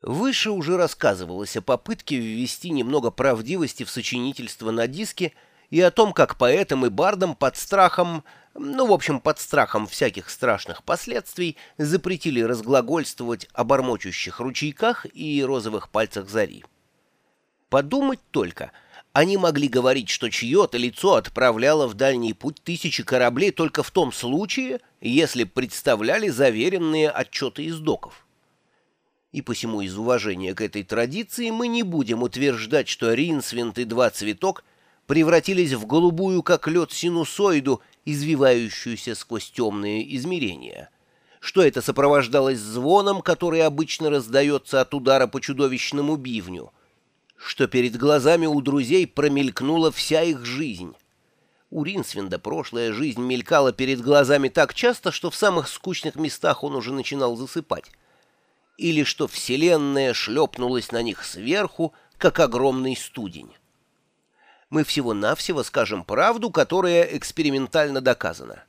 Выше уже рассказывалось о попытке ввести немного правдивости в сочинительство на диске и о том, как поэтам и бардам под страхом, ну, в общем, под страхом всяких страшных последствий, запретили разглагольствовать о бормочущих ручейках и розовых пальцах зари. Подумать только, они могли говорить, что чье-то лицо отправляло в дальний путь тысячи кораблей только в том случае, если представляли заверенные отчеты из доков и посему из уважения к этой традиции мы не будем утверждать, что Ринсвинт и два цветок превратились в голубую, как лед, синусоиду, извивающуюся сквозь темные измерения. Что это сопровождалось звоном, который обычно раздается от удара по чудовищному бивню. Что перед глазами у друзей промелькнула вся их жизнь. У Ринсвинда прошлая жизнь мелькала перед глазами так часто, что в самых скучных местах он уже начинал засыпать или что Вселенная шлепнулась на них сверху, как огромный студень. Мы всего-навсего скажем правду, которая экспериментально доказана.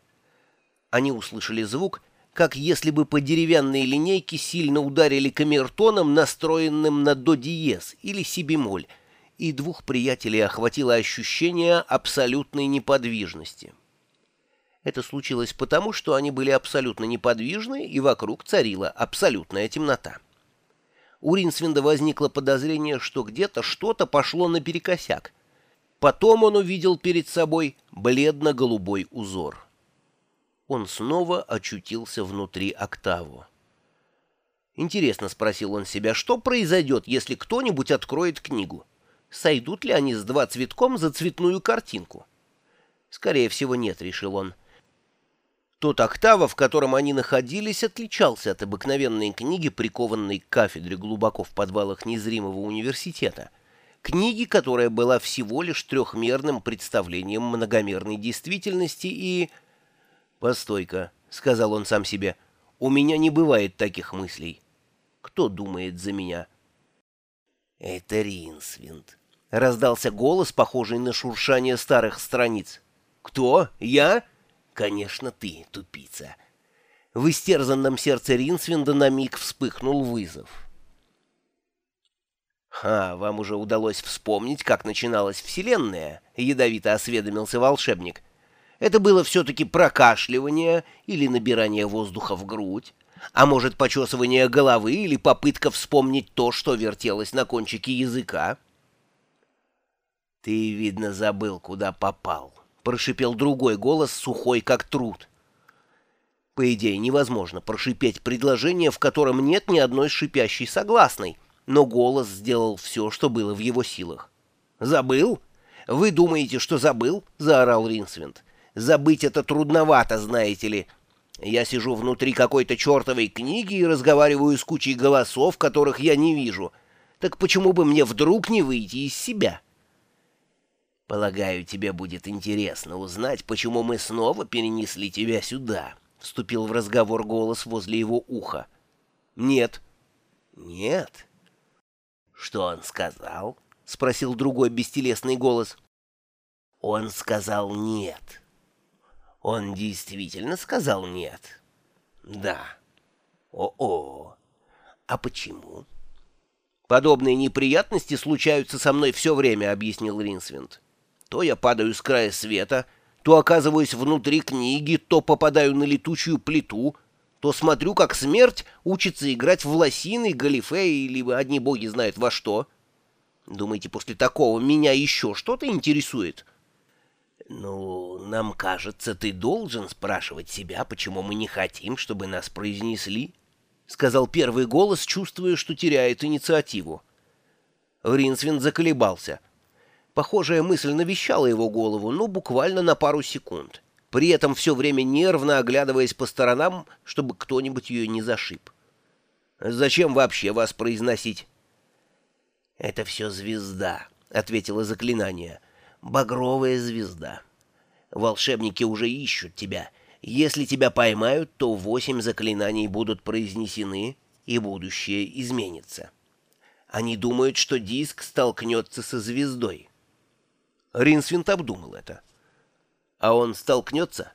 Они услышали звук, как если бы по деревянной линейке сильно ударили камертоном, настроенным на до диез или си бемоль, и двух приятелей охватило ощущение абсолютной неподвижности. Это случилось потому, что они были абсолютно неподвижны, и вокруг царила абсолютная темнота. У Ринсвинда возникло подозрение, что где-то что-то пошло наперекосяк. Потом он увидел перед собой бледно-голубой узор. Он снова очутился внутри октаву. «Интересно», — спросил он себя, — «что произойдет, если кто-нибудь откроет книгу? Сойдут ли они с два цветком за цветную картинку?» «Скорее всего, нет», — решил он. Тот октава, в котором они находились, отличался от обыкновенной книги, прикованной к кафедре глубоко в подвалах незримого университета. Книги, которая была всего лишь трехмерным представлением многомерной действительности и... «Постой-ка», — сказал он сам себе, — «у меня не бывает таких мыслей. Кто думает за меня?» «Это Ринсвинд», — раздался голос, похожий на шуршание старых страниц. «Кто? Я?» «Конечно, ты, тупица!» В истерзанном сердце Ринсвинда на миг вспыхнул вызов. «Ха, вам уже удалось вспомнить, как начиналась Вселенная?» — ядовито осведомился волшебник. «Это было все-таки прокашливание или набирание воздуха в грудь, а может, почесывание головы или попытка вспомнить то, что вертелось на кончике языка?» «Ты, видно, забыл, куда попал», — прошипел другой голос, сухой как труд. По идее, невозможно прошипеть предложение, в котором нет ни одной шипящей согласной, но голос сделал все, что было в его силах. «Забыл? Вы думаете, что забыл?» — заорал Ринсвинд. «Забыть это трудновато, знаете ли. Я сижу внутри какой-то чертовой книги и разговариваю с кучей голосов, которых я не вижу. Так почему бы мне вдруг не выйти из себя?» «Полагаю, тебе будет интересно узнать, почему мы снова перенесли тебя сюда», — вступил в разговор голос возле его уха. «Нет». «Нет?» «Что он сказал?» — спросил другой бестелесный голос. «Он сказал нет». «Он действительно сказал нет?» «Да». «О-о! А почему?» «Подобные неприятности случаются со мной все время», — объяснил Ринсвинд. То я падаю с края света, то оказываюсь внутри книги, то попадаю на летучую плиту, то смотрю, как смерть учится играть в лосины, галифе или одни боги знают во что. Думаете, после такого меня еще что-то интересует? Ну, нам кажется, ты должен спрашивать себя, почему мы не хотим, чтобы нас произнесли, — сказал первый голос, чувствуя, что теряет инициативу. Ринсвин заколебался — Похожая мысль навещала его голову, но буквально на пару секунд, при этом все время нервно оглядываясь по сторонам, чтобы кто-нибудь ее не зашиб. «Зачем вообще вас произносить?» «Это все звезда», — ответило заклинание. «Багровая звезда. Волшебники уже ищут тебя. Если тебя поймают, то восемь заклинаний будут произнесены, и будущее изменится. Они думают, что диск столкнется со звездой. Ринсвинт обдумал это. А он столкнется?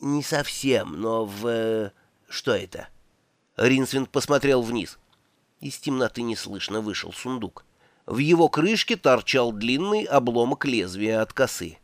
Не совсем, но в... Что это? Ринсвинт посмотрел вниз. Из темноты неслышно вышел сундук. В его крышке торчал длинный обломок лезвия от косы.